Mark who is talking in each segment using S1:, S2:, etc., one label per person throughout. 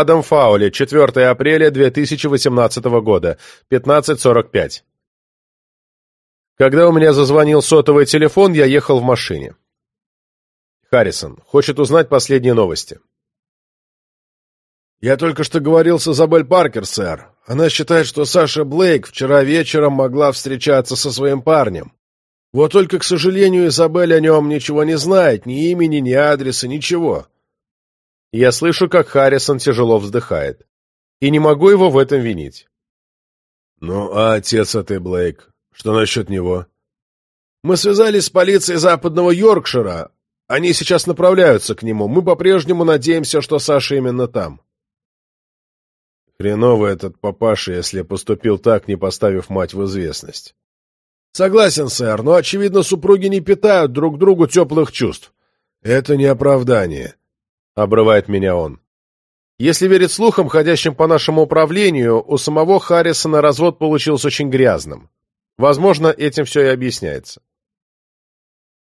S1: Адам Фаули, 4 апреля 2018 года, 15.45. Когда у меня зазвонил сотовый телефон, я ехал в машине. Харрисон хочет узнать последние новости.
S2: «Я только что говорил с Изабель Паркер, сэр. Она считает, что Саша Блейк вчера вечером могла встречаться со своим парнем. Вот только, к сожалению, Изабель о нем ничего не знает, ни имени, ни адреса, ничего».
S1: Я слышу, как Харрисон тяжело вздыхает. И не могу его в этом винить.
S2: «Ну, а отец этой Блейк? Что насчет него?» «Мы связались с полицией западного Йоркшира. Они сейчас направляются к нему. Мы по-прежнему надеемся, что Саша именно там».
S1: Хреновый этот папаша, если поступил так, не поставив мать в известность.
S2: Согласен, сэр, но, очевидно, супруги не питают друг другу теплых чувств. Это не оправдание.
S1: Обрывает меня он. Если верить слухам, ходящим по нашему управлению, у самого Харрисона развод получился очень грязным. Возможно, этим все и объясняется.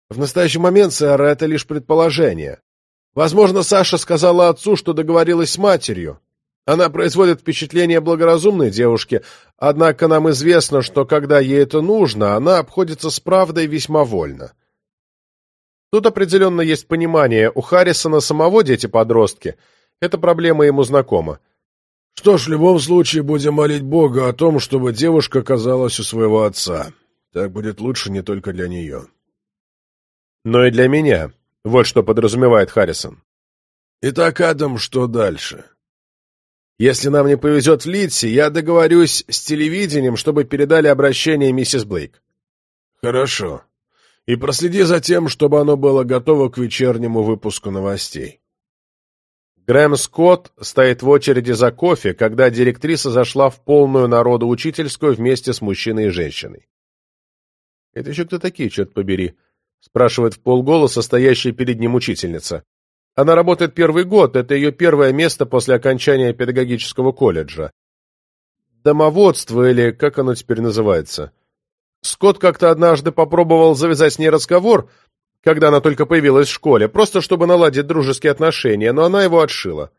S2: В настоящий момент, сэр, это лишь предположение. Возможно, Саша сказала отцу, что договорилась с матерью, она производит впечатление благоразумной девушки, однако нам известно, что когда ей это нужно, она обходится с правдой весьма вольно.
S1: Тут определенно есть понимание, у Харрисона самого дети-подростки. Эта проблема ему знакома.
S2: Что ж, в любом случае будем молить Бога о том, чтобы девушка оказалась у своего отца. Так будет лучше не только для нее.
S1: Но и для меня. Вот что подразумевает Харрисон.
S2: Итак, Адам, что дальше?
S1: Если нам не повезет в Лидсе, я договорюсь с телевидением, чтобы передали обращение миссис Блейк.
S2: Хорошо. И проследи за тем, чтобы оно было готово к вечернему выпуску новостей.
S1: Грэм Скотт стоит в очереди за кофе, когда директриса зашла в полную народу учительскую вместе с мужчиной и женщиной. «Это еще кто такие, черт побери?» — спрашивает в полголоса стоящая перед ним учительница. Она работает первый год, это ее первое место после окончания педагогического колледжа. Домоводство, или как оно теперь называется. Скотт как-то однажды попробовал завязать с ней разговор, когда она только появилась в школе, просто чтобы наладить дружеские отношения, но она его отшила.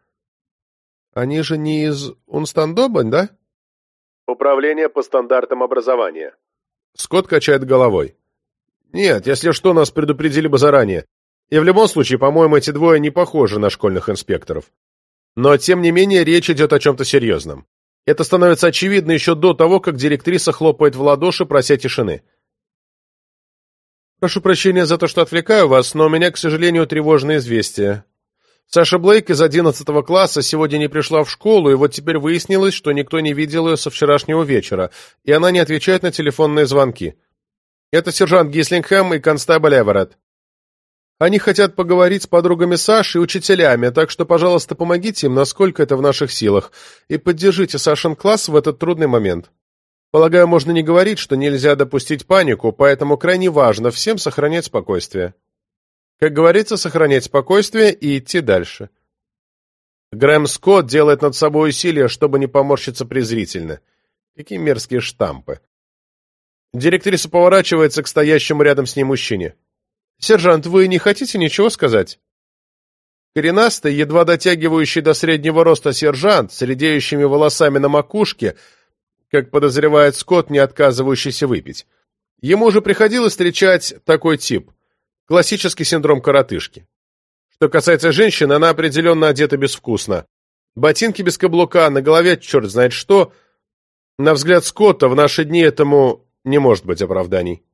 S1: Они же не из Унстандобань, да? Управление по стандартам образования. Скотт качает головой. Нет, если что, нас предупредили бы заранее. И в любом случае, по-моему, эти двое не похожи на школьных инспекторов. Но, тем не менее, речь идет о чем-то серьезном. Это становится очевидно еще до того, как директриса хлопает в ладоши, прося тишины. «Прошу прощения за то, что отвлекаю вас, но у меня, к сожалению, тревожное известие. Саша Блейк из 11 класса сегодня не пришла в школу, и вот теперь выяснилось, что никто не видел ее со вчерашнего вечера, и она не отвечает на телефонные звонки. Это сержант Гислингхэм и констабль Эверетт. Они хотят поговорить с подругами Саши и учителями, так что, пожалуйста, помогите им, насколько это в наших силах, и поддержите Сашин класс в этот трудный момент. Полагаю, можно не говорить, что нельзя допустить панику, поэтому крайне важно всем сохранять спокойствие. Как говорится, сохранять спокойствие и идти дальше. Грэм Скотт делает над собой усилия, чтобы не поморщиться презрительно. Какие мерзкие штампы. Директриса поворачивается к стоящему рядом с ней мужчине. «Сержант, вы не хотите ничего сказать?» Коренастый, едва дотягивающий до среднего роста сержант с редеющими волосами на макушке, как подозревает Скотт, не отказывающийся выпить. Ему уже приходилось встречать такой тип – классический синдром коротышки. Что касается женщины, она определенно одета безвкусно. Ботинки без каблука, на голове черт знает что. На взгляд Скотта, в наши дни этому не может быть оправданий.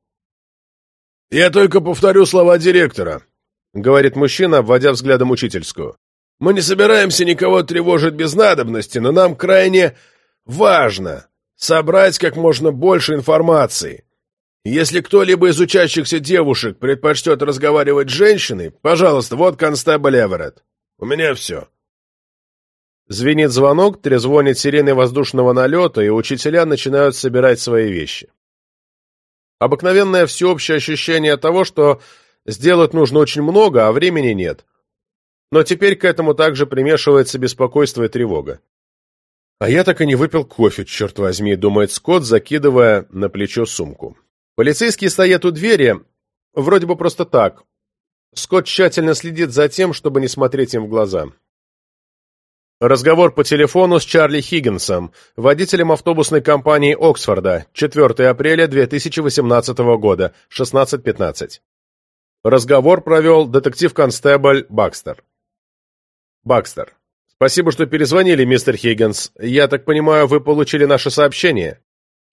S2: «Я только повторю слова директора», —
S1: говорит мужчина, обводя взглядом учительскую.
S2: «Мы не собираемся никого тревожить без надобности, но нам крайне важно собрать как можно больше информации. Если кто-либо из учащихся девушек предпочтет разговаривать с женщиной, пожалуйста, вот констебль Эверетт. У меня все».
S1: Звенит звонок, трезвонит сирены воздушного налета, и учителя начинают собирать свои вещи. Обыкновенное всеобщее ощущение того, что сделать нужно очень много, а времени нет. Но теперь к этому также примешивается беспокойство и тревога. А я так и не выпил кофе, черт возьми, думает Скотт, закидывая на плечо сумку. Полицейские стоят у двери, вроде бы просто так. Скотт тщательно следит за тем, чтобы не смотреть им в глаза. Разговор по телефону с Чарли Хиггинсом, водителем автобусной компании Оксфорда, 4 апреля 2018 года, 16.15. Разговор провел детектив-констебль Бакстер. Бакстер. Спасибо, что перезвонили, мистер Хиггинс. Я так понимаю, вы получили наше сообщение?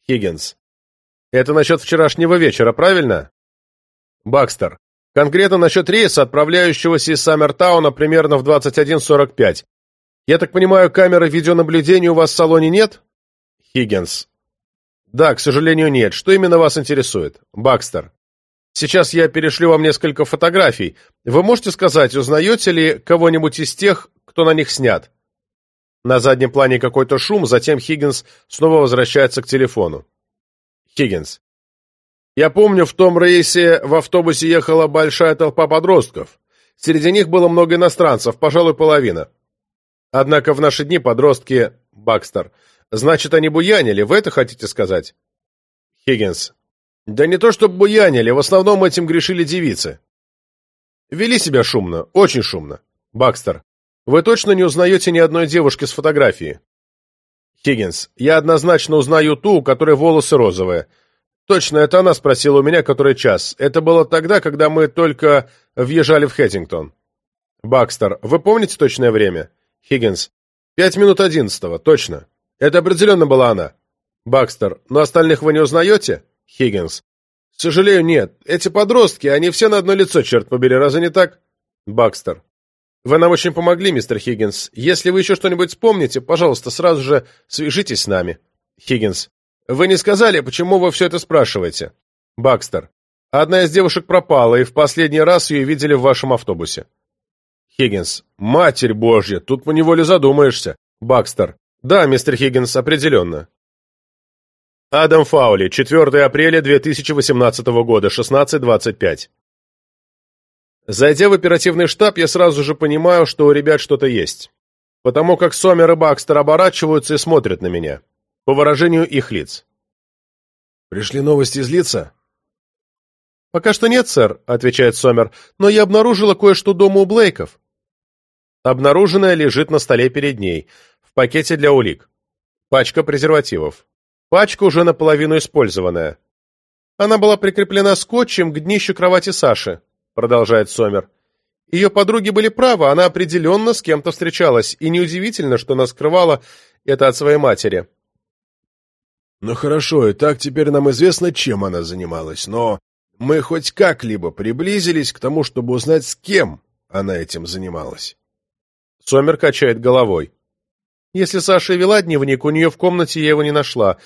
S1: Хиггинс. Это насчет вчерашнего вечера, правильно? Бакстер. Конкретно насчет рейса, отправляющегося из Саммертауна примерно в 21.45. Я так понимаю, камеры видеонаблюдения у вас в салоне нет? Хиггинс. Да, к сожалению, нет. Что именно вас интересует? Бакстер. Сейчас я перешлю вам несколько фотографий. Вы можете сказать, узнаете ли кого-нибудь из тех, кто на них снят? На заднем плане какой-то шум, затем Хиггинс снова возвращается к телефону. Хиггинс. Я помню, в том рейсе в автобусе ехала большая толпа подростков. Среди них было много иностранцев, пожалуй, половина. Однако в наши дни подростки... Бакстер. Значит, они буянили, вы это хотите сказать? Хиггинс. Да не то, чтобы буянили, в основном этим грешили девицы. Вели себя шумно, очень шумно. Бакстер. Вы точно не узнаете ни одной девушки с фотографии? Хиггинс. Я однозначно узнаю ту, у которой волосы розовые. Точно, это она спросила у меня, который час. Это было тогда, когда мы только въезжали в Хэттингтон. Бакстер. Вы помните точное время? Хиггинс. Пять минут одиннадцатого, точно. Это определенно была она. Бакстер. Но остальных вы не узнаете? Хиггинс. Сожалею, нет. Эти подростки, они все на одно лицо, черт побери, разве не так? Бакстер. Вы нам очень помогли, мистер Хиггинс. Если вы еще что-нибудь вспомните, пожалуйста, сразу же свяжитесь с нами. Хиггинс. Вы не сказали, почему вы все это спрашиваете? Бакстер. Одна из девушек пропала, и в последний раз ее видели в вашем автобусе. Хиггинс. Матерь Божья, тут поневоле задумаешься. Бакстер. Да, мистер Хиггинс, определенно. Адам Фаули, 4 апреля 2018 года, 16.25. Зайдя в оперативный штаб, я сразу же понимаю, что у ребят что-то есть. Потому как Сомер и Бакстер оборачиваются и смотрят на меня. По выражению их лиц.
S2: «Пришли новости из лица?»
S1: «Пока что нет, сэр», — отвечает Сомер, «но я обнаружила кое-что дома у Блейков». Обнаруженное лежит на столе перед ней, в пакете для улик. Пачка презервативов. Пачка уже наполовину использованная. Она была прикреплена скотчем к днищу кровати Саши, продолжает Сомер. Ее подруги были правы, она определенно с кем-то встречалась, и неудивительно, что она скрывала это от своей матери.
S2: Ну хорошо, и так теперь нам известно, чем она занималась, но мы хоть как-либо приблизились к тому, чтобы узнать, с кем она этим занималась.
S1: Сомер качает головой. Если Саша вела дневник, у нее в комнате я его не нашла.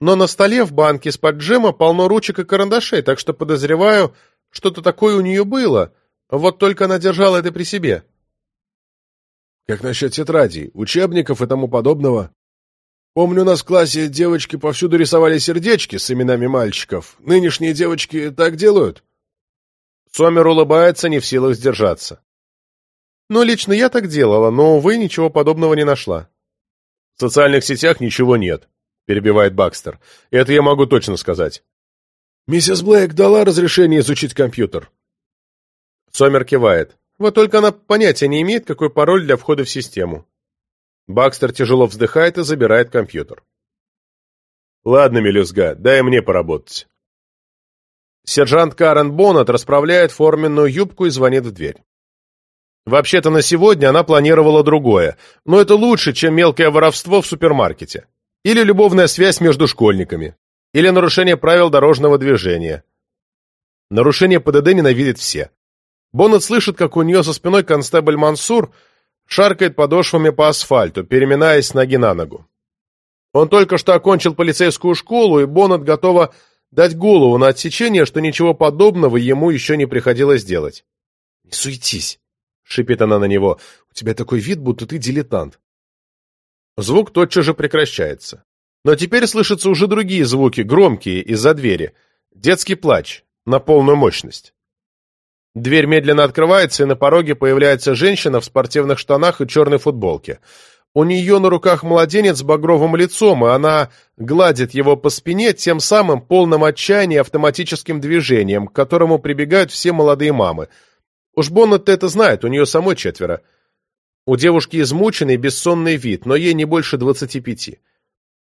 S1: Но на столе в банке джема полно ручек и карандашей, так что подозреваю, что-то такое у нее было. Вот только она держала это при себе.
S2: Как насчет тетрадей, учебников и тому подобного? Помню, у нас в классе девочки повсюду рисовали сердечки с именами мальчиков. Нынешние девочки так делают?
S1: Сомер улыбается, не в силах сдержаться. Ну, лично я так делала, но, увы, ничего подобного не нашла. В социальных сетях ничего нет, перебивает Бакстер. Это я могу точно сказать.
S2: Миссис Блейк дала разрешение изучить компьютер.
S1: Сомер кивает. Вот только она понятия не имеет, какой пароль для входа в систему. Бакстер тяжело вздыхает и забирает компьютер. «Ладно, мелюзга, дай мне поработать». Сержант Карен Боннет расправляет форменную юбку и звонит в дверь. Вообще-то на сегодня она планировала другое, но это лучше, чем мелкое воровство в супермаркете. Или любовная связь между школьниками. Или нарушение правил дорожного движения. Нарушение ПДД ненавидят все. Боннет слышит, как у нее за спиной констебль Мансур шаркает подошвами по асфальту, переминаясь с ноги на ногу. Он только что окончил полицейскую школу, и Боннет готова дать голову на отсечение, что ничего подобного ему еще не приходилось делать. «Не суетись!» шипит она на него. «У тебя такой вид, будто ты дилетант». Звук тотчас же прекращается. Но теперь слышатся уже другие звуки, громкие, из-за двери. Детский плач, на полную мощность. Дверь медленно открывается, и на пороге появляется женщина в спортивных штанах и черной футболке. У нее на руках младенец с багровым лицом, и она гладит его по спине тем самым полным отчаяния автоматическим движением, к которому прибегают все молодые мамы – Уж Боннет это знает, у нее самой четверо. У девушки измученный, бессонный вид, но ей не больше 25.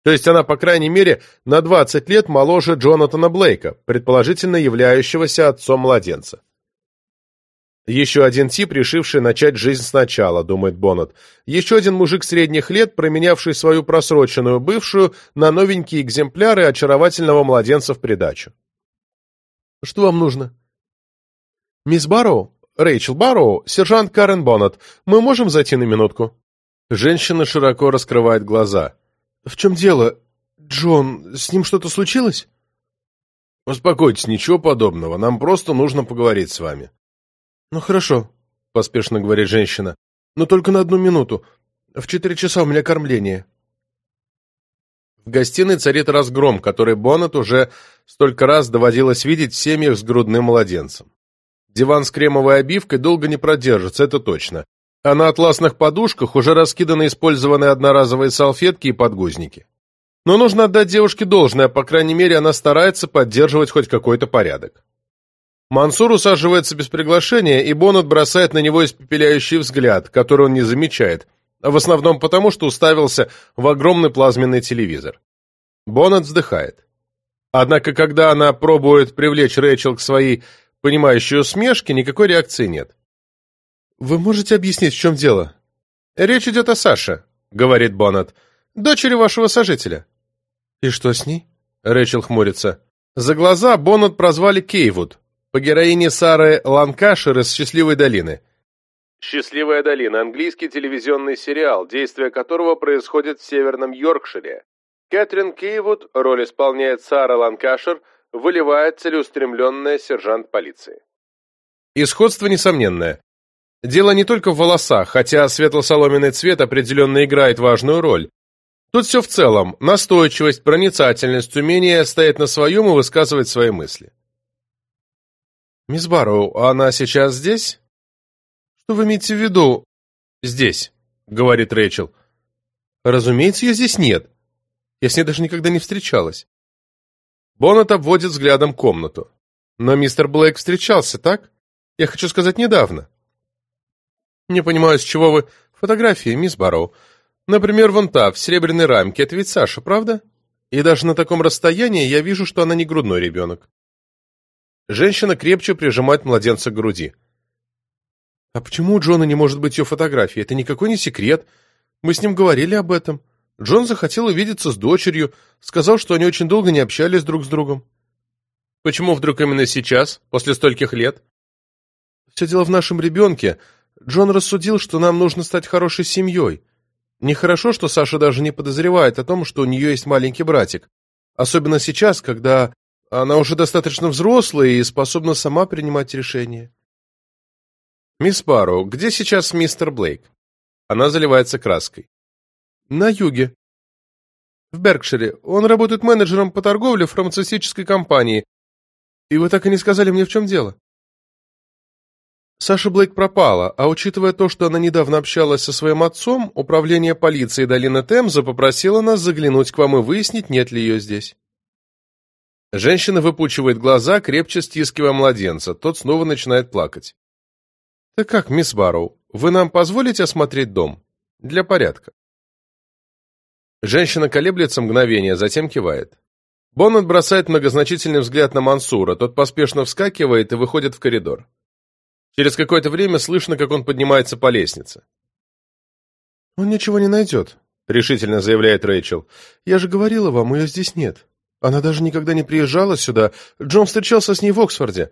S1: То есть она, по крайней мере, на 20 лет моложе Джонатана Блейка, предположительно являющегося отцом младенца. Еще один тип, решивший начать жизнь сначала, думает Боннет. Еще один мужик средних лет, променявший свою просроченную бывшую на новенькие экземпляры очаровательного младенца в придачу. Что вам нужно? Мисс Барроу? Рэйчел Барроу? Сержант Карен Боннет. Мы можем зайти на минутку? Женщина широко раскрывает глаза. В чем дело? Джон, с ним что-то случилось?
S2: Успокойтесь, ничего подобного. Нам просто нужно поговорить с вами.
S1: «Ну хорошо», — поспешно говорит женщина, — «но только на одну минуту. В четыре часа у меня кормление». В гостиной царит разгром, который Боннет уже столько раз доводилось видеть в семьях с грудным младенцем. Диван с кремовой обивкой долго не продержится, это точно. А на атласных подушках уже раскиданы использованные одноразовые салфетки и подгузники. Но нужно отдать девушке должное, по крайней мере, она старается поддерживать хоть какой-то порядок. Мансур усаживается без приглашения, и Боннет бросает на него испепеляющий взгляд, который он не замечает, в основном потому, что уставился в огромный плазменный телевизор. Боннет вздыхает. Однако, когда она пробует привлечь Рэйчел к своей понимающей усмешке, никакой реакции нет. «Вы можете объяснить, в чем дело?» «Речь идет о Саше», — говорит Боннет, — «дочери вашего сожителя». «И что с ней?» — Рэйчел хмурится. За глаза Боннет прозвали Кейвуд, по героине Сары Ланкашер из «Счастливой долины». «Счастливая долина» — английский телевизионный сериал, действие которого происходит в северном Йоркшире. Кэтрин Кейвуд, роль исполняет Сара Ланкашер, выливает целеустремленная сержант полиции. Исходство несомненное. Дело не только в волосах, хотя светло-соломенный цвет определенно играет важную роль. Тут все в целом – настойчивость, проницательность, умение стоять на своем и высказывать свои мысли. «Мисс Барроу, она сейчас здесь?» «Что вы имеете в виду?» «Здесь», — говорит Рэйчел. «Разумеется, ее здесь нет. Я с ней даже никогда не встречалась». Боннет обводит взглядом комнату. «Но мистер Блейк встречался, так? Я хочу сказать, недавно». «Не понимаю, с чего вы...» «Фотографии, мисс Барроу. Например, вон та, в серебряной рамке. Это ведь Саша, правда? И даже на таком расстоянии я вижу, что она не грудной ребенок». Женщина крепче прижимает младенца к груди. «А почему у Джона не может быть ее фотографии? Это никакой не секрет. Мы с ним говорили об этом. Джон захотел увидеться с дочерью, сказал, что они очень долго не общались друг с другом». «Почему вдруг именно сейчас, после стольких лет?» «Все дело в нашем ребенке. Джон рассудил, что нам нужно стать хорошей семьей. Нехорошо, что Саша даже не подозревает о том, что у нее есть маленький братик. Особенно сейчас, когда она уже достаточно взрослая и способна сама принимать решения. «Мисс Барроу, где сейчас мистер Блейк?» Она заливается краской. «На юге. В Беркшире. Он работает менеджером по торговле фармацевтической компании. И вы так и не сказали мне, в чем дело?» Саша Блейк пропала, а учитывая то, что она недавно общалась со своим отцом, управление полиции долины Темза попросило нас заглянуть к вам и выяснить, нет ли ее здесь. Женщина выпучивает глаза, крепче стискивая младенца. Тот снова начинает плакать. «Так как, мисс Барроу, вы нам позволите осмотреть дом? Для порядка». Женщина колеблется мгновение, затем кивает. Боннет бросает многозначительный взгляд на Мансура, тот поспешно вскакивает и выходит в коридор. Через какое-то время слышно, как он поднимается по лестнице. «Он ничего не найдет», — решительно заявляет Рэйчел. «Я же говорила вам, ее здесь нет». Она даже никогда не приезжала сюда. Джон встречался с ней в Оксфорде.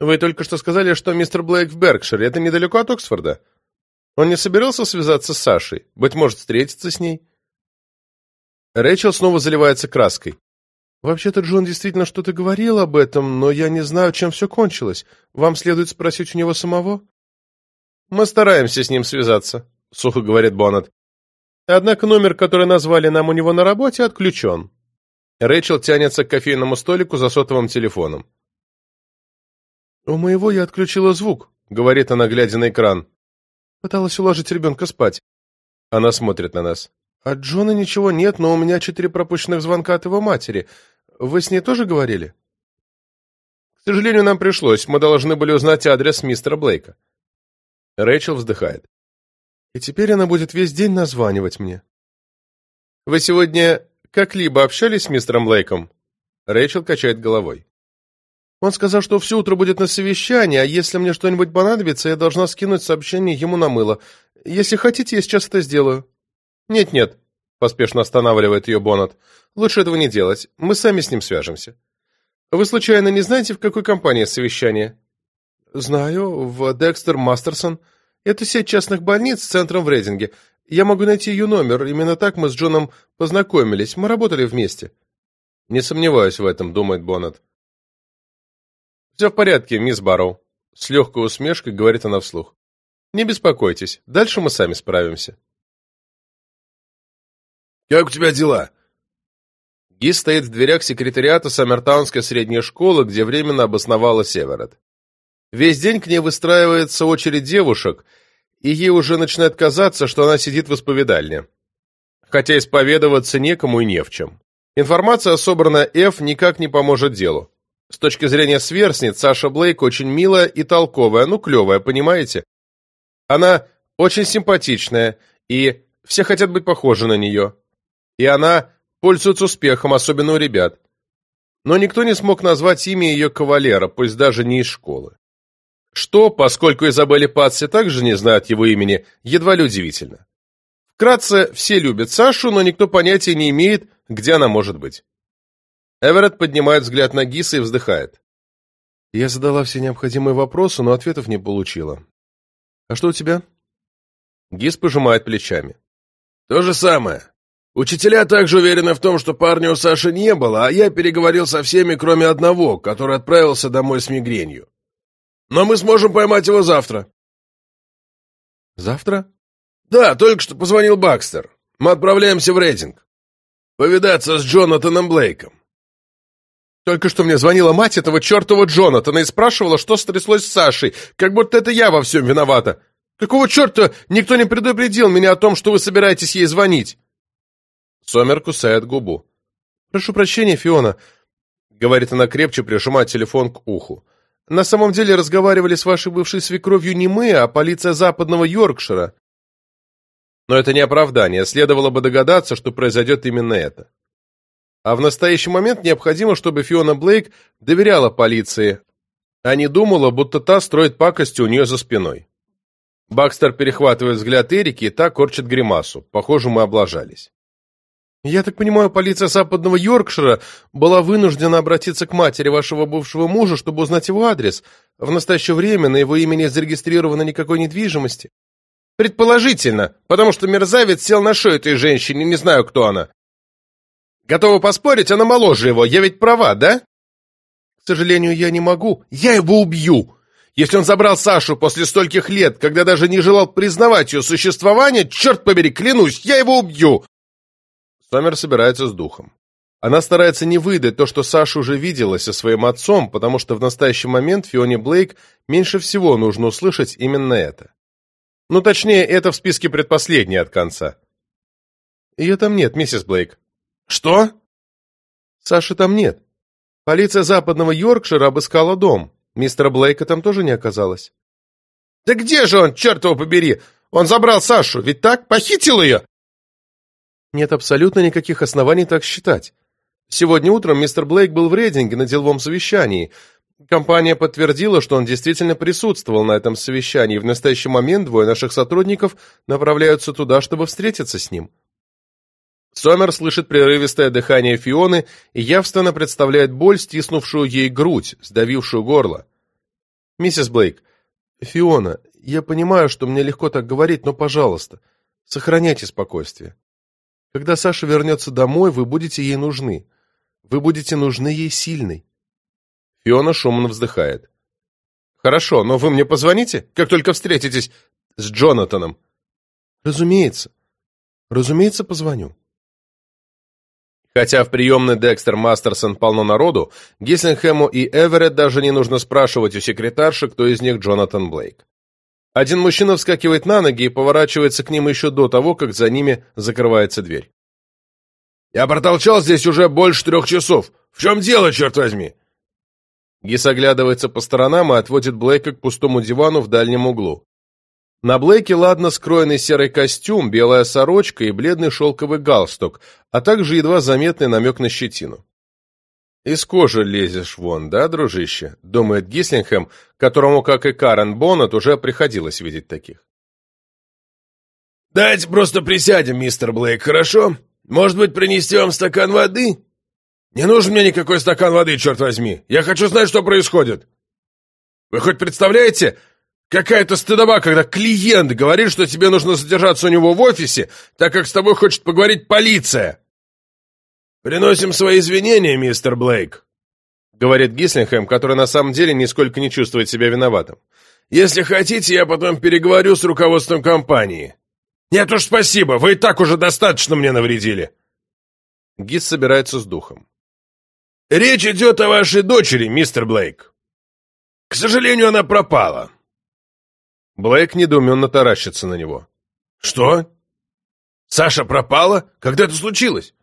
S1: Вы только что сказали, что мистер Блейк в Беркшире. Это недалеко от Оксфорда. Он не собирался связаться с Сашей? Быть может, встретиться с ней? Рэйчел снова заливается краской. «Вообще-то Джон действительно что-то говорил об этом, но я не знаю, чем все кончилось. Вам следует спросить у него самого?» «Мы стараемся с ним связаться», — сухо говорит Боннет. «Однако номер, который назвали нам у него на работе, отключен. Рэйчел тянется к кофейному столику за сотовым телефоном. «У моего я отключила звук», — говорит она, глядя на экран. Пыталась уложить ребенка спать. Она смотрит на нас. «От Джона ничего нет, но у меня четыре пропущенных звонка от его матери. Вы с ней тоже говорили?» «К сожалению, нам пришлось. Мы должны были узнать адрес мистера Блейка». Рэйчел вздыхает. И теперь она будет весь день названивать мне. Вы сегодня как-либо общались с мистером Лейком? Рэйчел качает головой. Он сказал, что все утро будет на совещании, а если мне что-нибудь понадобится, я должна скинуть сообщение ему на мыло. Если хотите, я сейчас это сделаю. Нет-нет, поспешно останавливает ее Боннет. Лучше этого не делать. Мы сами с ним свяжемся. Вы случайно не знаете, в какой компании совещание? Знаю, в Декстер Мастерсон. Это сеть частных больниц с центром в Рейдинге. Я могу найти ее номер. Именно так мы с Джоном познакомились. Мы работали вместе. Не сомневаюсь в этом, думает Боннет. «Все в порядке, мисс Барроу», — с легкой усмешкой говорит она вслух. «Не беспокойтесь, дальше мы сами справимся».
S2: «Как у тебя дела?»
S1: Ги стоит в дверях секретариата Саммертаунской средней школы, где временно обосновалась Эверетт. Весь день к ней выстраивается очередь девушек, и ей уже начинает казаться, что она сидит в исповедальне. Хотя исповедоваться некому и не в чем. Информация, собранная Ф, никак не поможет делу. С точки зрения сверстниц, Саша Блейк очень милая и толковая, ну, клевая, понимаете? Она очень симпатичная, и все хотят быть похожи на нее. И она пользуется успехом, особенно у ребят. Но никто не смог назвать имя ее кавалера, пусть даже не из школы. Что, поскольку Изабелли Патси также не знает его имени, едва ли удивительно. Вкратце, все любят Сашу, но никто понятия не имеет, где она может быть. Эверетт поднимает взгляд на Гиса и вздыхает. Я задала все необходимые вопросы, но ответов не получила. А что у тебя? Гис пожимает плечами.
S2: То же самое. Учителя также уверены в том, что парня у Саши не было, а я переговорил со всеми, кроме одного, который отправился домой с мигренью. Но мы сможем поймать его завтра.
S1: Завтра?
S2: Да, только что позвонил Бакстер. Мы отправляемся в рейтинг. Повидаться с Джонатаном Блейком.
S1: Только что мне звонила мать этого чертова Джонатана и спрашивала, что стряслось с Сашей, как будто это я во всем виновата. Какого черта никто не предупредил меня о том, что вы собираетесь ей звонить?» Сомер кусает губу. «Прошу прощения, Фиона», — говорит она крепче, прижимая телефон к уху. «На самом деле разговаривали с вашей бывшей свекровью не мы, а полиция западного Йоркшира». Но это не оправдание, следовало бы догадаться, что произойдет именно это. А в настоящий момент необходимо, чтобы Фиона Блейк доверяла полиции, а не думала, будто та строит пакости у нее за спиной. Бакстер перехватывает взгляд Эрики, и та корчит гримасу. Похоже, мы облажались. «Я так понимаю, полиция западного Йоркшира была вынуждена обратиться к матери вашего бывшего мужа, чтобы узнать его адрес. В настоящее время на его имени зарегистрировано никакой недвижимости». «Предположительно, потому что мерзавец сел на шею этой женщине, не знаю, кто она. Готова поспорить, она моложе его. Я ведь права, да? К сожалению, я не могу. Я его убью. Если он забрал Сашу после стольких лет, когда даже не желал признавать ее существование, черт побери, клянусь, я его убью. Сомер собирается с духом. Она старается не выдать то, что Саша уже видела со своим отцом, потому что в настоящий момент Фионе Блейк меньше всего нужно услышать именно это. Ну, точнее, это в списке предпоследнее от конца. Ее там нет, миссис Блейк.
S2: «Что?»
S1: «Саши там нет. Полиция западного Йоркшира обыскала дом. Мистера Блейка там тоже не оказалось».
S2: «Да где же он, черт его побери? Он забрал Сашу, ведь так? Похитил ее?»
S1: Нет абсолютно никаких оснований так считать. Сегодня утром мистер Блейк был в Рейдинге на деловом совещании. Компания подтвердила, что он действительно присутствовал на этом совещании, в настоящий момент двое наших сотрудников направляются туда, чтобы встретиться с ним. Сомер слышит прерывистое дыхание Фионы и явственно представляет боль, стиснувшую ей грудь, сдавившую горло. «Миссис Блейк, Фиона, я понимаю, что мне легко так говорить, но, пожалуйста, сохраняйте спокойствие. Когда Саша вернется домой, вы будете ей нужны. Вы будете нужны ей сильной». Фиона шумно вздыхает. «Хорошо, но вы мне позвоните, как только встретитесь с Джонатаном?» «Разумеется. Разумеется, позвоню». Хотя в приемной Декстер Мастерсон полно народу, Гислингхэму и Эверетт даже не нужно спрашивать у секретарши, кто из них Джонатан Блейк. Один мужчина вскакивает на ноги и поворачивается к ним еще до того, как за ними закрывается дверь.
S2: «Я протолчал здесь уже больше трех часов. В чем дело, черт возьми?»
S1: Гис оглядывается по сторонам и отводит Блейка к пустому дивану в дальнем углу. На Блейке ладно скроенный серый костюм, белая сорочка и бледный шелковый галстук, а также едва заметный намек на щетину. «Из кожи лезешь вон, да, дружище?» — думает Гислингхэм, которому, как и Карен Боннет, уже приходилось видеть таких.
S2: «Давайте просто присядем, мистер Блейк, хорошо? Может быть, принести вам стакан воды?» «Не нужен мне никакой стакан воды, черт возьми! Я хочу знать, что происходит!» «Вы хоть представляете, какая-то стыдоба, когда клиент говорит, что тебе нужно задержаться у него в офисе, так как с тобой хочет поговорить полиция!» «Приносим свои извинения, мистер Блейк», — говорит Гислингхэм, который на самом деле нисколько не чувствует себя виноватым. «Если хотите, я потом переговорю с руководством компании». «Нет уж, спасибо, вы и так уже достаточно мне навредили».
S1: Гис собирается с духом.
S2: «Речь идет о вашей дочери, мистер Блейк. К сожалению, она пропала».
S1: Блейк недоуменно таращится на него.
S2: «Что? Саша пропала? Когда это случилось?»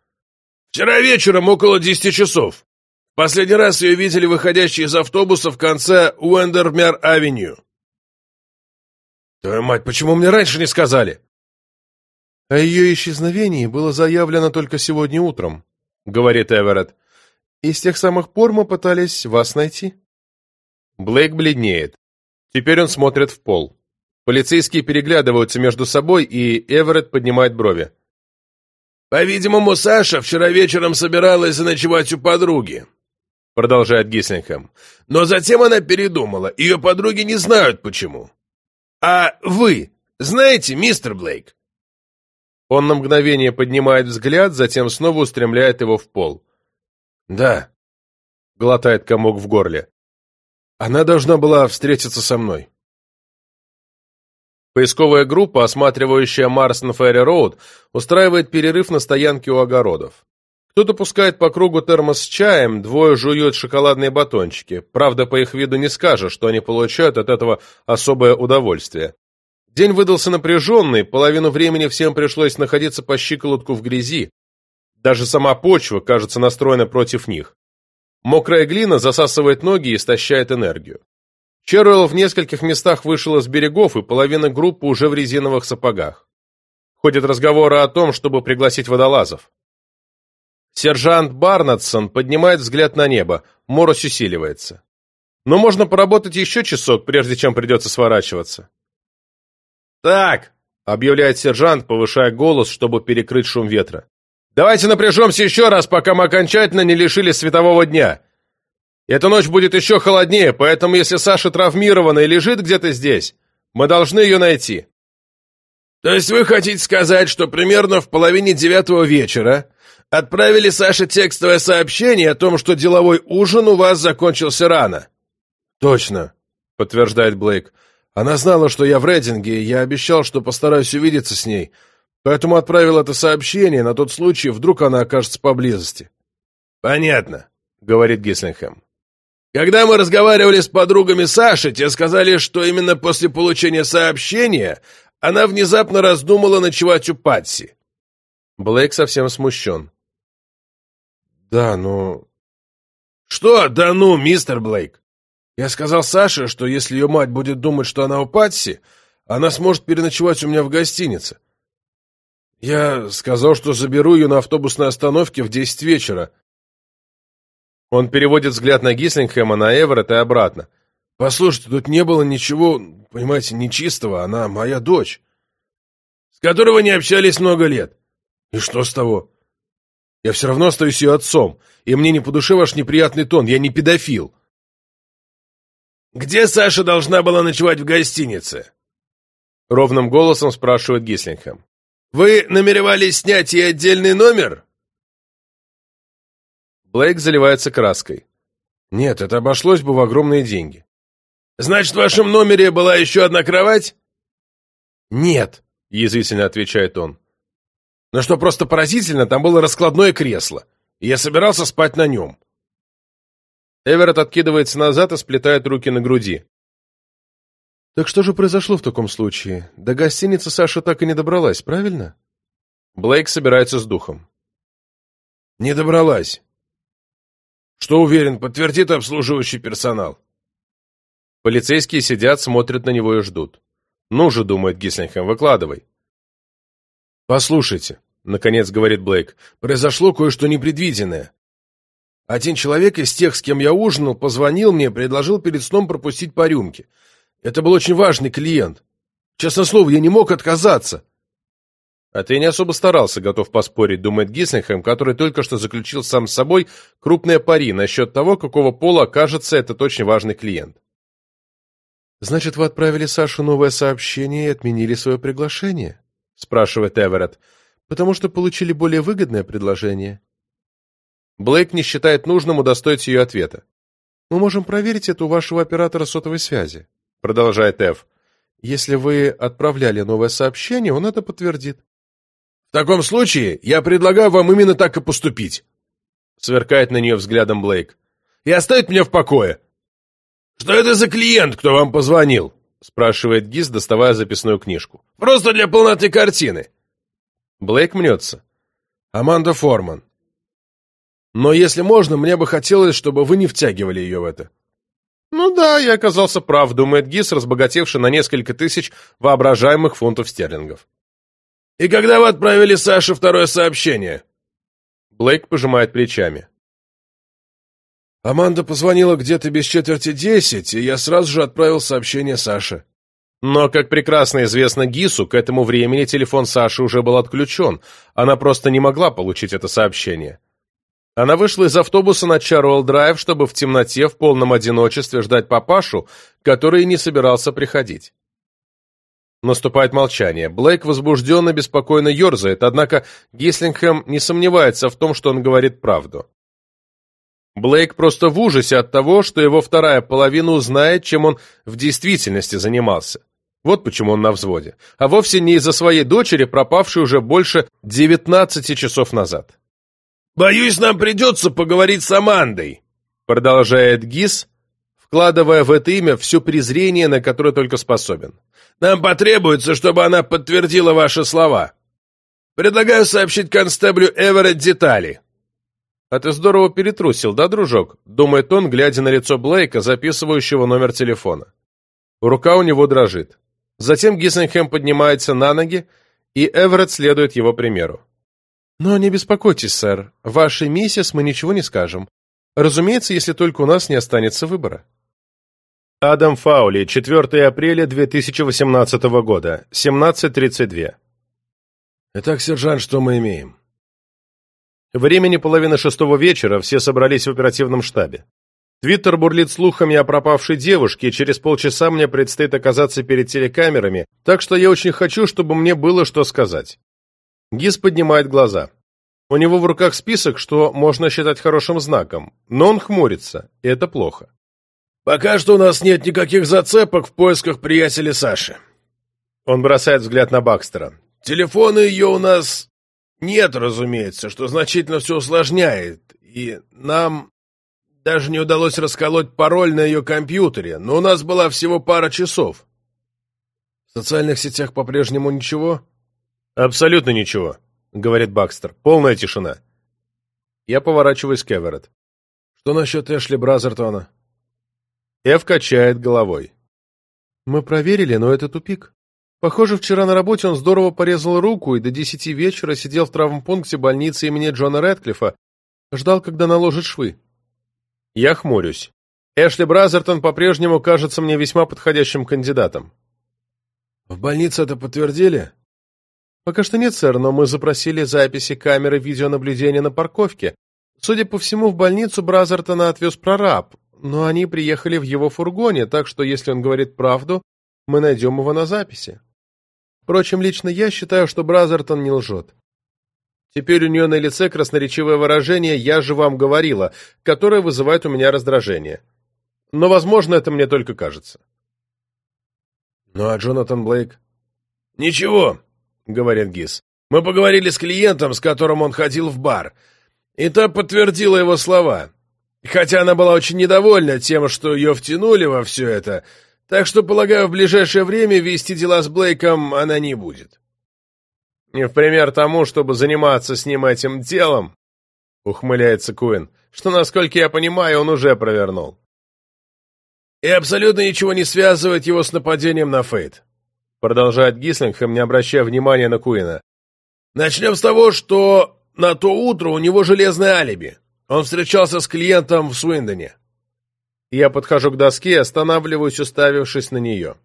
S2: Вчера вечером около десяти часов. Последний раз ее видели выходящей из автобуса в конце Уэндермер-авеню. Твою мать, почему мне раньше не сказали?
S1: О ее исчезновении было заявлено только сегодня утром, говорит Эверетт. И с тех самых пор мы пытались вас найти. Блейк бледнеет. Теперь он смотрит в пол. Полицейские переглядываются между собой, и Эверетт поднимает брови.
S2: «По-видимому, Саша вчера вечером собиралась заночевать у подруги», — продолжает Гислингхэм. «Но затем она передумала. Ее подруги не знают, почему. А вы знаете, мистер Блейк?»
S1: Он на мгновение поднимает взгляд, затем снова устремляет его в пол.
S2: «Да», —
S1: глотает комок в горле.
S2: «Она должна была встретиться со мной».
S1: Поисковая группа, осматривающая Марсон Ферри Роуд, устраивает перерыв на стоянке у огородов. Кто-то пускает по кругу термос с чаем, двое жуют шоколадные батончики. Правда, по их виду не скажешь, что они получают от этого особое удовольствие. День выдался напряженный, половину времени всем пришлось находиться по щиколотку в грязи. Даже сама почва, кажется, настроена против них. Мокрая глина засасывает ноги и истощает энергию. Черуэлл в нескольких местах вышел из берегов, и половина группы уже в резиновых сапогах. Ходят разговоры о том, чтобы пригласить водолазов. Сержант Барнатсон поднимает взгляд на небо, морось усиливается. Но можно поработать еще часок, прежде чем придется сворачиваться. «Так», — объявляет сержант, повышая голос, чтобы перекрыть шум ветра. «Давайте напряжемся еще раз, пока мы окончательно не лишили светового дня. Эта ночь будет еще холоднее, поэтому если Саша травмирована и лежит где-то здесь, мы должны ее найти».
S2: «То есть вы хотите сказать, что примерно в половине девятого вечера отправили Саше текстовое сообщение о том, что деловой ужин у вас закончился рано?»
S1: «Точно», — подтверждает Блейк. «Она знала, что я в Рейдинге, и я обещал, что постараюсь увидеться с ней, поэтому отправил это сообщение на тот случай, вдруг она окажется поблизости».
S2: «Понятно», — говорит Гислингхэм. Когда мы разговаривали с подругами Саши, те сказали, что именно после получения сообщения она внезапно раздумала ночевать у Патси.
S1: Блейк совсем смущен.
S2: «Да, ну...» «Что «да ну», мистер Блейк?» Я сказал Саше, что если ее мать будет думать, что она у Патси, она сможет переночевать у меня в гостинице. Я сказал, что заберу ее на автобусной остановке в десять вечера,
S1: он переводит взгляд на Гислингхэма, на Эверетт и обратно.
S2: «Послушайте, тут не было ничего, понимаете, нечистого. Она моя дочь, с которой вы не общались много лет. И что с того? Я все равно остаюсь ее отцом, и мне не по душе ваш неприятный тон, я не педофил». «Где Саша должна была ночевать в гостинице?»
S1: Ровным голосом спрашивает Гислингхэм.
S2: «Вы намеревались снять ей отдельный номер?»
S1: Блейк заливается краской.
S2: Нет, это обошлось бы в огромные деньги. Значит, в вашем номере была еще одна кровать?
S1: Нет, язвительно отвечает он.
S2: Но что просто поразительно, там было раскладное кресло, и я собирался спать на нем.
S1: Эверетт откидывается назад и сплетает руки на груди.
S2: «Так что же произошло в таком случае? До гостиницы Саша так и не добралась, правильно?»
S1: Блейк собирается с духом.
S2: «Не добралась. Что уверен, подтвердит обслуживающий персонал.
S1: Полицейские сидят, смотрят на него и ждут. Ну же, думает Гислингхэм, выкладывай.
S2: Послушайте, наконец говорит Блейк, произошло кое-что непредвиденное. Один человек из тех, с кем я ужинал, позвонил мне, предложил перед сном пропустить по рюмке. Это был очень важный клиент. Честно слово, я не мог отказаться.
S1: А ты не особо старался, готов поспорить, думает Гислингхэм, который только что заключил сам с собой крупное пари насчет того, какого пола окажется этот очень важный клиент.
S2: «Значит, вы отправили Саше новое сообщение и отменили свое приглашение?» — спрашивает Эверетт. «Потому что получили более выгодное предложение».
S1: Блейк не считает нужным удостоить ее ответа.
S2: «Мы можем проверить это у вашего оператора сотовой связи», —
S1: продолжает Эв.
S2: «Если вы отправляли новое сообщение, он это подтвердит». «В таком случае я предлагаю вам именно так и поступить», — сверкает на нее взглядом Блейк. «И оставить меня в покое». «Что это за клиент, кто вам позвонил?» — спрашивает Гиз, доставая записную книжку. «Просто для полноты картины».
S1: Блейк мнется.
S2: «Аманда Форман. Но если можно, мне бы хотелось, чтобы вы не втягивали ее в это».
S1: «Ну да, я оказался прав», — думает Гис, разбогатевший на несколько тысяч воображаемых фунтов стерлингов.
S2: «И когда вы отправили Саше второе сообщение?»
S1: Блейк пожимает плечами.
S2: Аманда позвонила где-то без четверти десять, и я сразу же отправил сообщение Саше.
S1: Но, как прекрасно известно Гису, к этому времени телефон Саши уже был отключен. Она просто не могла получить это сообщение. Она вышла из автобуса на Чаруэлл-драйв, чтобы в темноте, в полном одиночестве ждать папашу, который не собирался приходить. Наступает молчание. Блейк возбужденно, беспокойно ерзает, однако Гислингхэм не сомневается в том, что он говорит правду. Блейк просто в ужасе от того, что его вторая половина узнает, чем он в действительности занимался. Вот почему он на взводе. А вовсе не из-за своей дочери, пропавшей уже больше 19 часов назад.
S2: «Боюсь, нам придется поговорить с Амандой»,
S1: продолжает Гис, вкладывая в это имя все презрение, на которое только способен.
S2: «Нам потребуется, чтобы она подтвердила ваши слова. Предлагаю сообщить констеблю Эверетт детали».
S1: «А ты здорово перетрусил, да, дружок?» — думает он, глядя на лицо Блейка, записывающего номер телефона. Рука у него дрожит. Затем Гиссенхэм поднимается на ноги, и Эверетт следует его примеру. «Но не беспокойтесь, сэр. Вашей миссис мы ничего не скажем. Разумеется, если только у нас не останется выбора». Адам Фаули, 4 апреля 2018 года, 17.32.
S2: «Итак, сержант, что мы имеем?»
S1: Времени половины шестого вечера, все собрались в оперативном штабе. Твиттер бурлит слухами о пропавшей девушке, и через полчаса мне предстоит оказаться перед телекамерами, так что я очень хочу, чтобы мне было что сказать. Гиз поднимает глаза. У него в руках список, что можно считать хорошим знаком, но он хмурится, и это плохо.
S2: «Пока что у нас нет никаких зацепок в поисках приятеля Саши».
S1: Он бросает взгляд на Бакстера.
S2: «Телефона ее у нас нет, разумеется, что значительно все усложняет, и нам даже не удалось расколоть пароль на ее компьютере, но у нас была всего пара часов. В социальных сетях по-прежнему ничего?
S1: Абсолютно ничего, говорит Бакстер. Полная тишина. Я поворачиваюсь к Эверетт.
S2: Что насчет Эшли Бразертона?
S1: Эв качает головой.
S2: Мы проверили, но это тупик. Похоже, вчера на работе он здорово порезал руку и до десяти вечера сидел в травмпункте больницы имени Джона Рэдклиффа, ждал, когда наложит швы.
S1: Я хмурюсь. Эшли Бразертон по-прежнему кажется мне весьма подходящим кандидатом.
S2: В больнице это подтвердили?
S1: Пока что нет, сэр, но мы запросили записи камеры видеонаблюдения на парковке. Судя по всему, в больницу Бразертона отвез прораб, но они приехали в его фургоне, так что если он говорит правду, мы найдем его на записи. Впрочем, лично я считаю, что Бразертон не лжет. Теперь у нее на лице красноречивое выражение «я же вам говорила», которое вызывает у меня раздражение. Но, возможно, это мне только кажется.
S2: Ну а Джонатан Блейк? Ничего, говорит Гис. Мы поговорили с клиентом, с которым он ходил в бар, и та подтвердила его слова. Хотя она была очень недовольна тем, что ее втянули во все это, так что, полагаю, в ближайшее время вести дела с Блейком она не будет.
S1: Не в пример тому, чтобы заниматься с ним этим делом, ухмыляется Куин, что, насколько я понимаю, он уже провернул.
S2: И абсолютно ничего не связывает его с нападением на Фейт,
S1: продолжает Гислингхэм, не обращая внимания на Куина.
S2: Начнем с того, что на то утро у него железное алиби. Он встречался с клиентом в Суиндоне.
S1: Я подхожу к доске и останавливаюсь, уставившись на нее.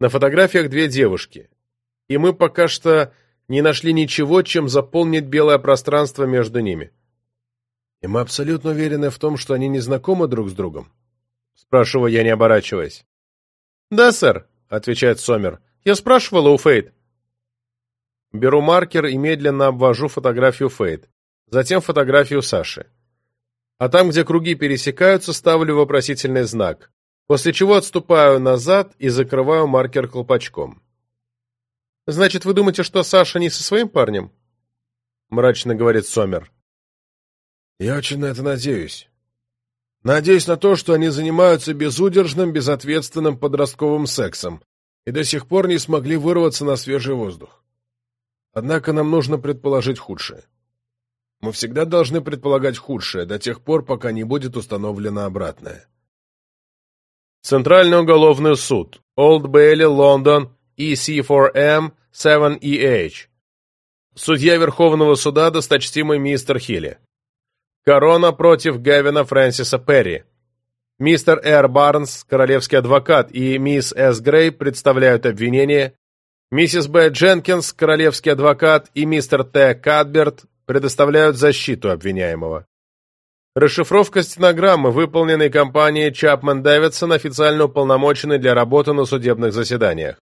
S1: На фотографиях две девушки. И мы пока что не нашли ничего, чем заполнить белое пространство между ними.
S2: И мы абсолютно уверены в том, что они не знакомы друг с другом?
S1: Спрашиваю я, не оборачиваясь. Да, сэр, отвечает Сомер. Я спрашивала у Фейт. Беру маркер и медленно обвожу фотографию Фейт. Затем фотографию Саши. А там, где круги пересекаются, ставлю вопросительный знак, после чего отступаю назад и закрываю маркер колпачком. «Значит, вы думаете, что Саша не со своим парнем?» — мрачно говорит Сомер.
S2: «Я очень на это надеюсь. Надеюсь на то, что они занимаются безудержным, безответственным подростковым сексом и до сих пор не смогли вырваться на свежий воздух. Однако нам нужно предположить худшее. Мы всегда должны предполагать худшее до тех пор, пока не будет установлено обратное.
S1: Центральный уголовный суд. Олд Бейли, Лондон, EC4M, 7EH. Судья Верховного суда, досточтимый мистер Хилли. Корона против Гевина Фрэнсиса Перри. Мистер Р. Барнс, королевский адвокат, и мисс С. Грей представляют обвинение. Миссис Б. Дженкинс, королевский адвокат, и мистер Т. Кадберт предоставляют защиту обвиняемого. Расшифровка стенограммы, выполненной компанией Чапман Дэвидсон, официально уполномоченной для работы на судебных заседаниях.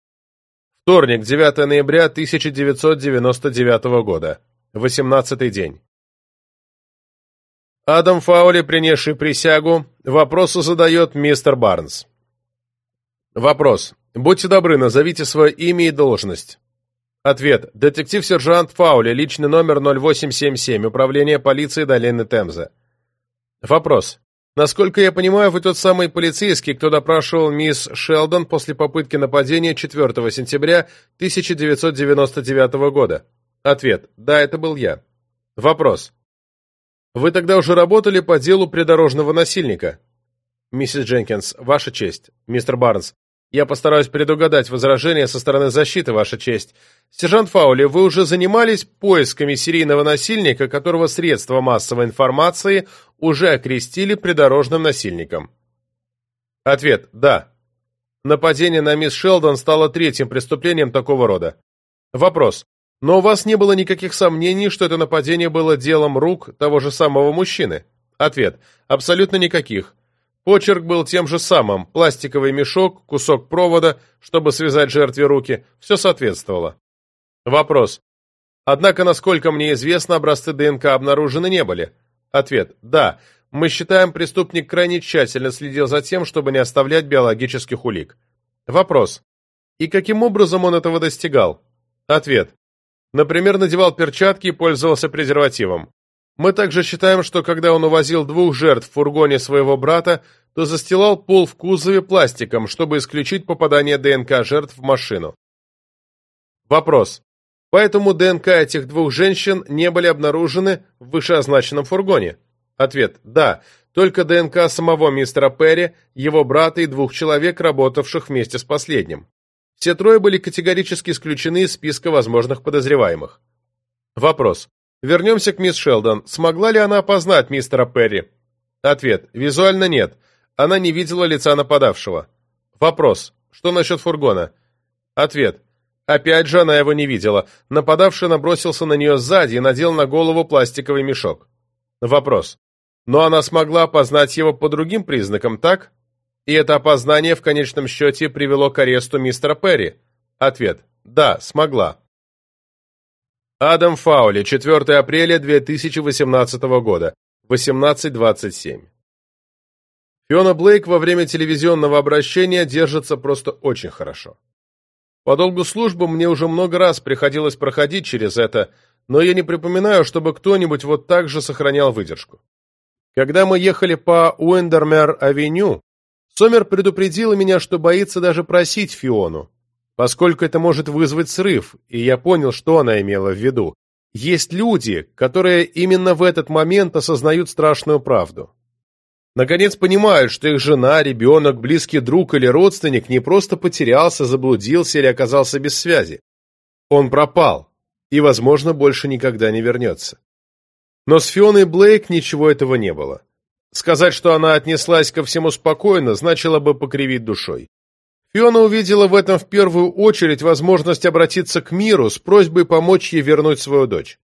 S1: Вторник, 9 ноября 1999 года. 18 день. Адам Фаули, принесший присягу, вопросы задает мистер Барнс. Вопрос. Будьте добры, назовите свое имя и должность. Ответ. Детектив-сержант Фаули, личный номер 0877, Управление полиции долины Темза. Вопрос. Насколько я понимаю, вы тот самый полицейский, кто допрашивал мисс Шелдон после попытки нападения 4 сентября 1999 года? Ответ. Да, это был я. Вопрос. Вы тогда уже работали по делу придорожного насильника? Миссис Дженкинс, ваша честь. Мистер Барнс, я постараюсь предугадать возражения со стороны защиты, Ваша честь. Сержант Фаули, вы уже занимались поисками серийного насильника, которого средства массовой информации уже окрестили придорожным насильником? Ответ – да. Нападение на мисс Шелдон стало третьим преступлением такого рода. Вопрос. Но у вас не было никаких сомнений, что это нападение было делом рук того же самого мужчины? Ответ. Абсолютно никаких. Почерк был тем же самым, пластиковый мешок, кусок провода, чтобы связать жертве руки, все соответствовало. Вопрос. Однако, насколько мне известно, образцы ДНК обнаружены не были. Ответ. Да, мы считаем, преступник крайне тщательно следил за тем, чтобы не оставлять биологических улик. Вопрос. И каким образом он этого достигал? Ответ. Например, надевал перчатки и пользовался презервативом. Мы также считаем, что когда он увозил двух жертв в фургоне своего брата, то застилал пол в кузове пластиком, чтобы исключить попадание ДНК жертв в машину. Вопрос. Поэтому ДНК этих двух женщин не были обнаружены в вышеозначенном фургоне? Ответ. Да, только ДНК самого мистера Перри, его брата и двух человек, работавших вместе с последним. Все трое были категорически исключены из списка возможных подозреваемых. Вопрос. Вернемся к мисс Шелдон. Смогла ли она опознать мистера Перри? Ответ. Визуально нет. Она не видела лица нападавшего. Вопрос. Что насчет фургона? Ответ. Опять же она его не видела. Нападавший набросился на нее сзади и надел на голову пластиковый мешок. Вопрос. Но она смогла опознать его по другим признакам, так? И это опознание в конечном счете привело к аресту мистера Перри? Ответ. Да, смогла. Адам Фаули, 4 апреля 2018 года, 18.27. Фиона Блейк во время телевизионного обращения держится просто очень хорошо. По долгу службы мне уже много раз приходилось проходить через это, но я не припоминаю, чтобы кто-нибудь вот так же сохранял выдержку. Когда мы ехали по Уэндермер-авеню, Сомер предупредила меня, что боится даже просить Фиону, поскольку это может вызвать срыв, и я понял, что она имела в виду. Есть люди, которые именно в этот момент осознают страшную правду. Наконец понимают, что их жена, ребенок, близкий друг или родственник не просто потерялся, заблудился или оказался без связи. Он пропал и, возможно, больше никогда не вернется. Но с Фионой Блейк ничего этого не было. Сказать, что она отнеслась ко всему спокойно, значило бы покривить душой. Фиона увидела в этом в первую очередь возможность обратиться к миру с просьбой помочь ей вернуть свою дочь.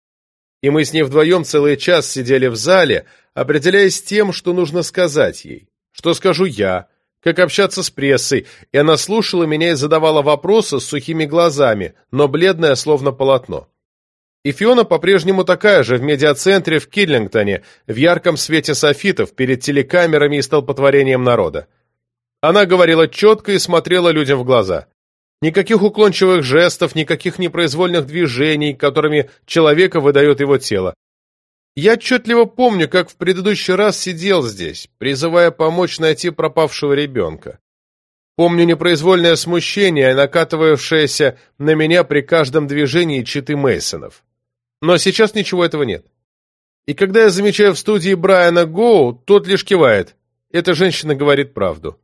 S1: И мы с ней вдвоем целый час сидели в зале, определяясь тем, что нужно сказать ей, что скажу я, как общаться с прессой, и она слушала меня и задавала вопросы с сухими глазами, но бледная, словно полотно. И Фиона по-прежнему такая же в медиацентре в Киллингтоне, в ярком свете софитов, перед телекамерами и столпотворением народа. Она говорила четко и смотрела людям в глаза. Никаких уклончивых жестов, никаких непроизвольных движений, которыми человека выдает его тело. Я отчетливо помню, как в предыдущий раз сидел здесь, призывая помочь найти пропавшего ребенка. Помню непроизвольное смущение, накатывавшееся на меня при каждом движении читы Мейсонов. Но сейчас ничего этого нет. И когда я замечаю в студии Брайана Гоу, тот лишь кивает. Эта женщина говорит правду.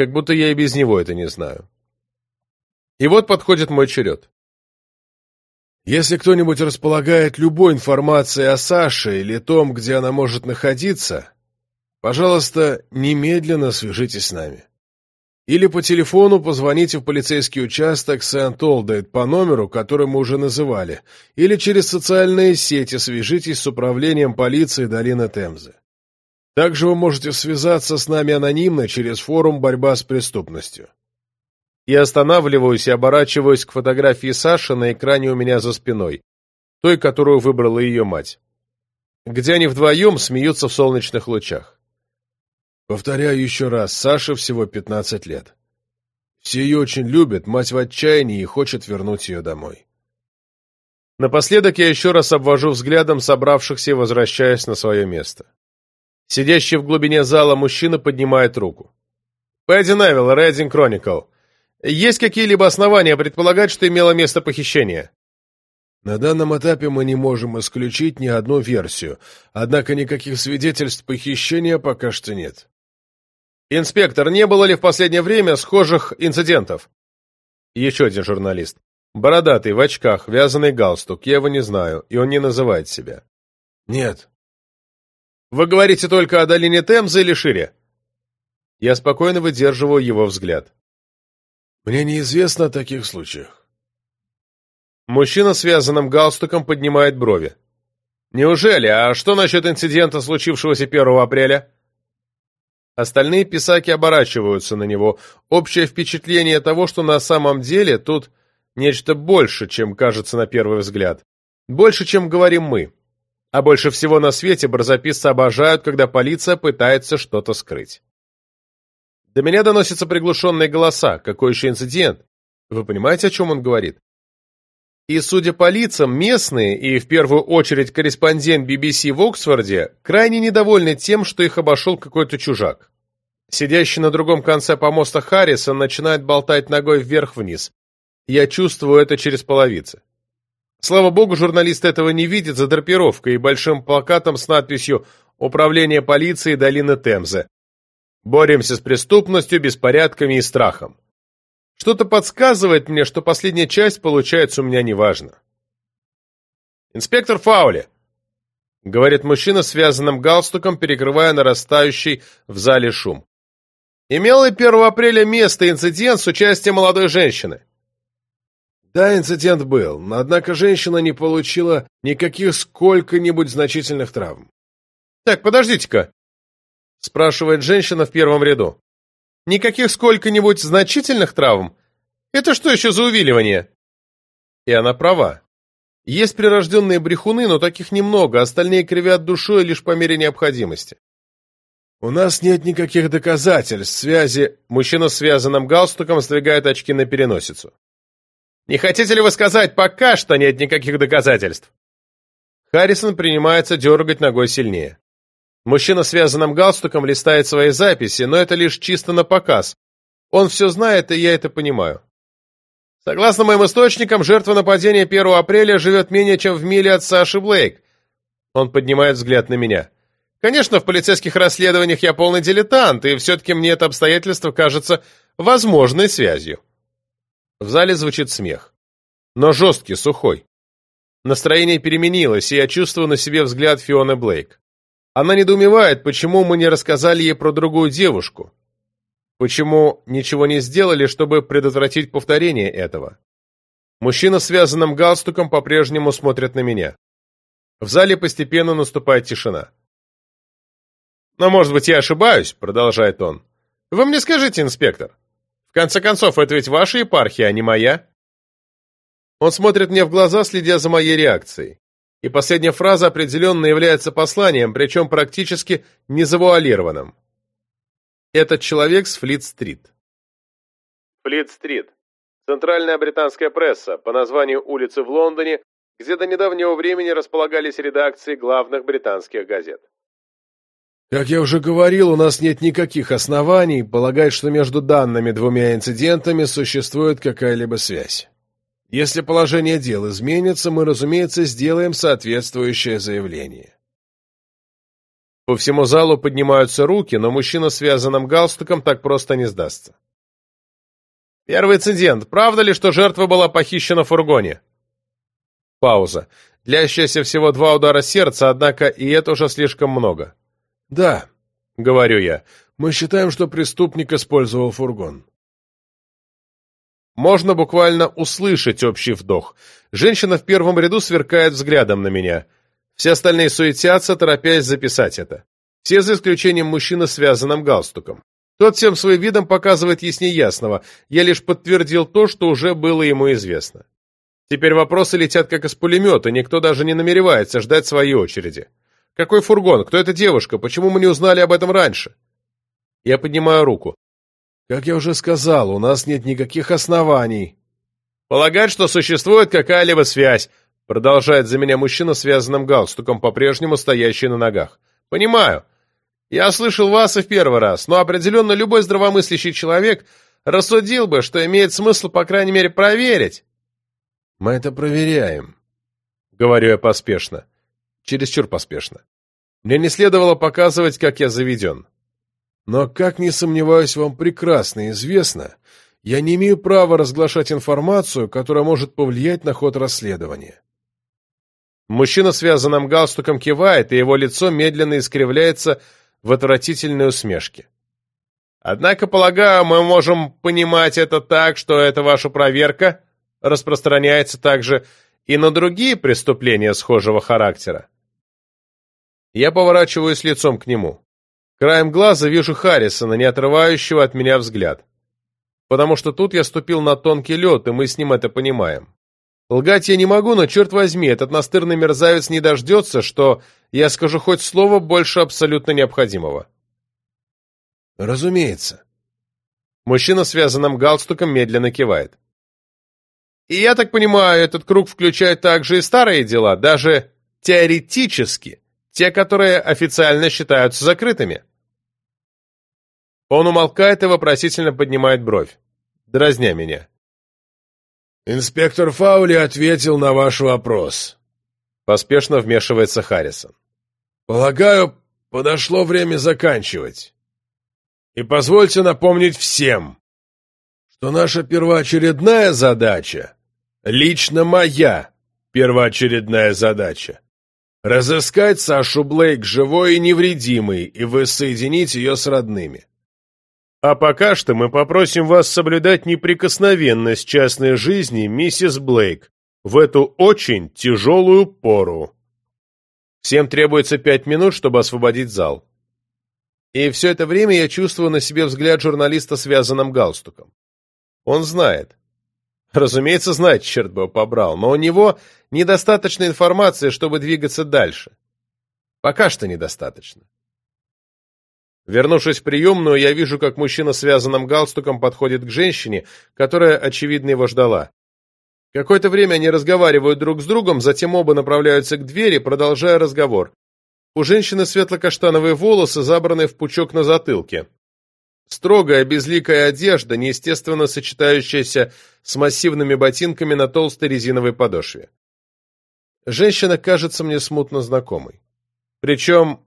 S1: Как будто я и без него это не знаю. И вот подходит мой черед.
S2: Если кто-нибудь располагает любой информацией о Саше или том, где она может находиться, пожалуйста, немедленно свяжитесь с нами. Или по телефону позвоните в полицейский участок Сент-Олдейт по номеру, который мы уже называли, или через социальные сети свяжитесь с управлением полиции долины Темзы. Также вы можете связаться с нами анонимно через форум «Борьба с преступностью».
S1: Я останавливаюсь и оборачиваюсь к фотографии Саши на экране у меня за спиной, той, которую выбрала ее мать, где они вдвоем смеются в солнечных лучах.
S2: Повторяю еще раз, Саше всего 15 лет. Все ее очень любят, мать в отчаянии и хочет вернуть ее домой.
S1: Напоследок я еще раз обвожу взглядом собравшихся и возвращаюсь на свое место. Сидящий в глубине зала мужчина поднимает руку. «Пэдди Невилл, Рейдинг Кроникл. Есть какие-либо основания предполагать, что имело место похищение?
S2: На данном этапе мы не можем исключить ни одну версию, однако никаких свидетельств похищения пока что нет.
S1: Инспектор, не было ли в последнее время схожих инцидентов? Еще один журналист. Бородатый, в очках, вязаный галстук, я его не знаю, и он не называет себя.
S2: Нет.
S1: Вы говорите только о долине Темзы или шире? Я спокойно выдерживаю его взгляд.
S2: Мне неизвестно о таких случаях.
S1: Мужчина с вязаным галстуком поднимает брови. Неужели? А что насчет инцидента, случившегося 1 апреля? Остальные писаки оборачиваются на него. Общее впечатление того, что на самом деле тут нечто больше, чем кажется на первый взгляд. Больше, чем говорим мы. А больше всего на свете барзаписцы обожают, когда полиция пытается что-то скрыть. До меня доносятся приглушенные голоса. Какой еще инцидент? Вы понимаете, о чем он говорит? И, судя по лицам, местные, и в первую очередь корреспондент BBC в Оксфорде, крайне недовольны тем, что их обошел какой-то чужак. Сидящий на другом конце помоста Харрисон начинает болтать ногой вверх-вниз. Я чувствую это через половицы. Слава богу, журналист этого не видит за драпировкой и большим плакатом с надписью «Управление полиции долины Темзы», Боремся с преступностью, беспорядками и страхом. Что-то подсказывает мне, что последняя часть получается у меня неважно. «Инспектор Фаули!» — говорит мужчина с связанным галстуком, перекрывая нарастающий в зале шум. «Имел ли 1 апреля место инцидент с участием молодой женщины?»
S2: Да, инцидент был, однако женщина не получила никаких сколько-нибудь значительных травм.
S1: «Так, подождите-ка. — спрашивает женщина в первом ряду. «Никаких сколько-нибудь значительных травм? Это что еще за увиливание?» И она права. Есть прирожденные брехуны, но таких немного, остальные кривят душой лишь по мере необходимости.
S2: «У нас нет никаких доказательств связи...»
S1: Мужчина с связанным галстуком сдвигает очки на переносицу. «Не хотите ли вы сказать, пока что нет никаких доказательств?» Харрисон принимается дергать ногой сильнее. Мужчина с вязаным галстуком листает свои записи, но это лишь чисто на показ. Он все знает, и я это понимаю. Согласно моим источникам, жертва нападения 1 апреля живет менее чем в миле от Саши Блейк. Он поднимает взгляд на меня. Конечно, в полицейских расследованиях я полный дилетант, и все-таки мне это обстоятельство кажется возможной связью. В зале звучит смех. Но жесткий, сухой. Настроение переменилось, и я чувствую на себе взгляд Фионы Блейк. Она недоумевает, почему мы не рассказали ей про другую девушку. Почему ничего не сделали, чтобы предотвратить повторение этого. Мужчина с связанным галстуком по-прежнему смотрит на меня. В зале постепенно наступает тишина. «Но, может быть, я ошибаюсь», — продолжает он. «Вы мне скажите, инспектор. В конце концов, это ведь ваша епархия, а не моя?» Он смотрит мне в глаза, следя за моей реакцией. И последняя фраза определенно является посланием, причем практически незавуалированным. Этот человек с Флит-стрит. Флит-стрит. Центральная британская пресса по названию улицы в Лондоне, где до недавнего времени располагались редакции главных британских газет.
S2: Как я уже говорил, у нас нет никаких оснований полагать, что между данными двумя инцидентами существует какая-либо связь. Если положение дел изменится, мы, разумеется, сделаем соответствующее заявление.
S1: По всему залу поднимаются руки, но мужчина с связанным галстуком так просто не сдастся. Первый инцидент. Правда ли, что жертва была похищена в фургоне? Пауза. Длящаяся всего два удара сердца, однако и это уже слишком много.
S2: Да, говорю я, мы считаем, что преступник использовал фургон.
S1: Можно буквально услышать общий вдох. Женщина в первом ряду сверкает взглядом на меня. Все остальные суетятся, торопясь записать это. Все за исключением мужчины с связанным галстуком. Тот всем своим видом показывает яснее ясного. Я лишь подтвердил то, что уже было ему известно. Теперь вопросы летят как из пулемета, никто даже не намеревается ждать своей очереди. Какой фургон? Кто эта девушка? Почему мы не узнали об этом раньше? Я поднимаю руку.
S2: Как я уже сказал, у нас нет никаких оснований.
S1: Полагать, что существует какая-либо связь, продолжает за меня мужчина связанным галстуком, по-прежнему стоящий на ногах. Понимаю. Я слышал вас и в первый раз, но определенно любой здравомыслящий человек рассудил бы, что имеет смысл, по крайней мере, проверить.
S2: Мы это проверяем,
S1: говорю я поспешно. Чересчур поспешно. Мне не следовало показывать, как я заведен.
S2: Но, как не сомневаюсь, вам прекрасно известно, я не имею права разглашать информацию, которая может повлиять на ход расследования.
S1: Мужчина связанным галстуком кивает, и его лицо медленно искривляется в отвратительной усмешке. Однако, полагаю, мы можем понимать это так, что эта ваша проверка распространяется также и на другие преступления схожего характера. Я поворачиваюсь лицом к нему. Краем глаза вижу Харрисона, не отрывающего от меня взгляд. Потому что тут я ступил на тонкий лед, и мы с ним это понимаем. Лгать я не могу, но, черт возьми, этот настырный мерзавец не дождется, что я скажу хоть слово больше абсолютно необходимого.
S2: Разумеется.
S1: Мужчина связанным галстуком медленно кивает. И я так понимаю, этот круг включает также и старые дела, даже теоретически, те, которые официально считаются закрытыми. Он умолкает и вопросительно поднимает бровь, дразня меня.
S2: «Инспектор Фаули ответил на ваш вопрос», —
S1: поспешно вмешивается Харрисон.
S2: «Полагаю, подошло время заканчивать. И позвольте напомнить всем, что наша первоочередная задача, лично моя первоочередная задача, разыскать Сашу Блейк живой и невредимой и воссоединить ее с родными.
S1: А пока что мы попросим вас соблюдать неприкосновенность частной жизни миссис Блейк в эту очень тяжелую пору. Всем требуется пять минут, чтобы освободить зал. И все это время я чувствую на себе взгляд журналиста связанным галстуком. Он знает. Разумеется, знает, черт бы его побрал, но у него недостаточно информации, чтобы двигаться дальше. Пока что недостаточно. Вернувшись в приемную, я вижу, как мужчина связанным галстуком подходит к женщине, которая, очевидно, его ждала. Какое-то время они разговаривают друг с другом, затем оба направляются к двери, продолжая разговор. У женщины светло-каштановые волосы, забранные в пучок на затылке. Строгая, безликая одежда, неестественно сочетающаяся с массивными ботинками на толстой резиновой подошве. Женщина кажется мне смутно знакомой. Причем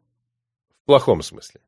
S1: В плохом смысле.